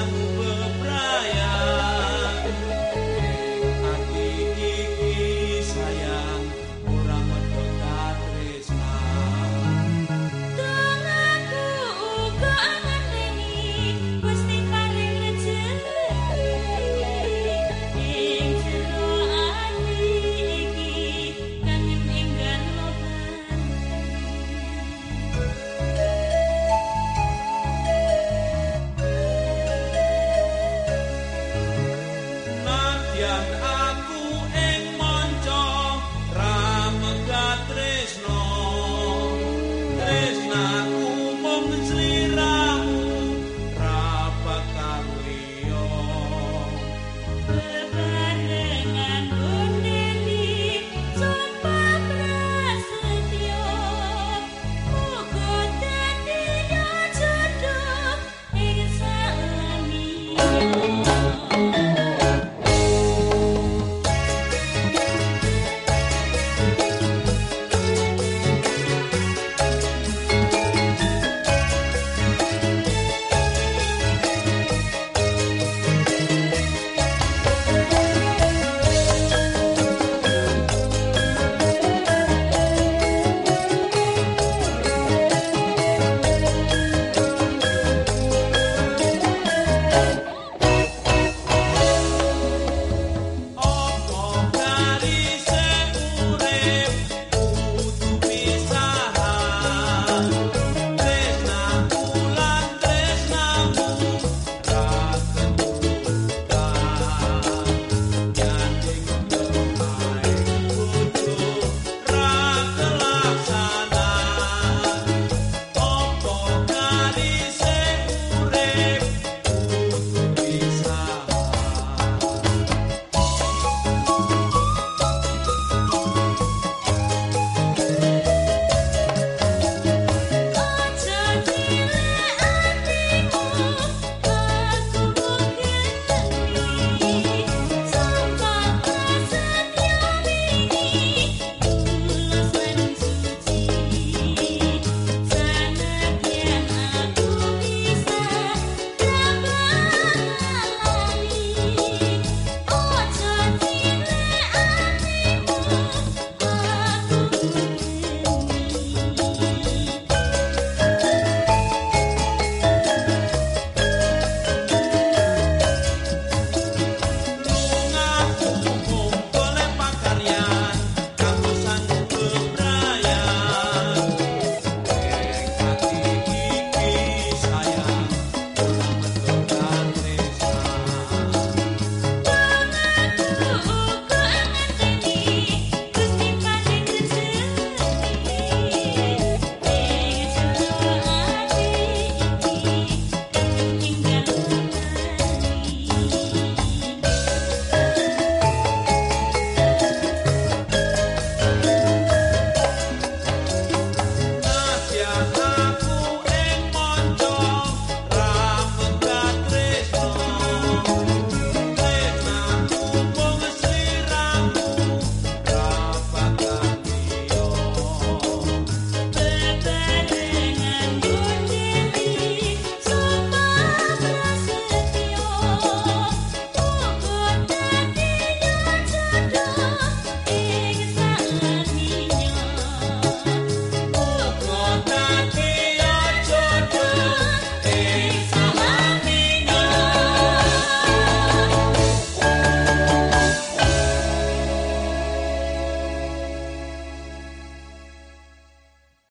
Tuhan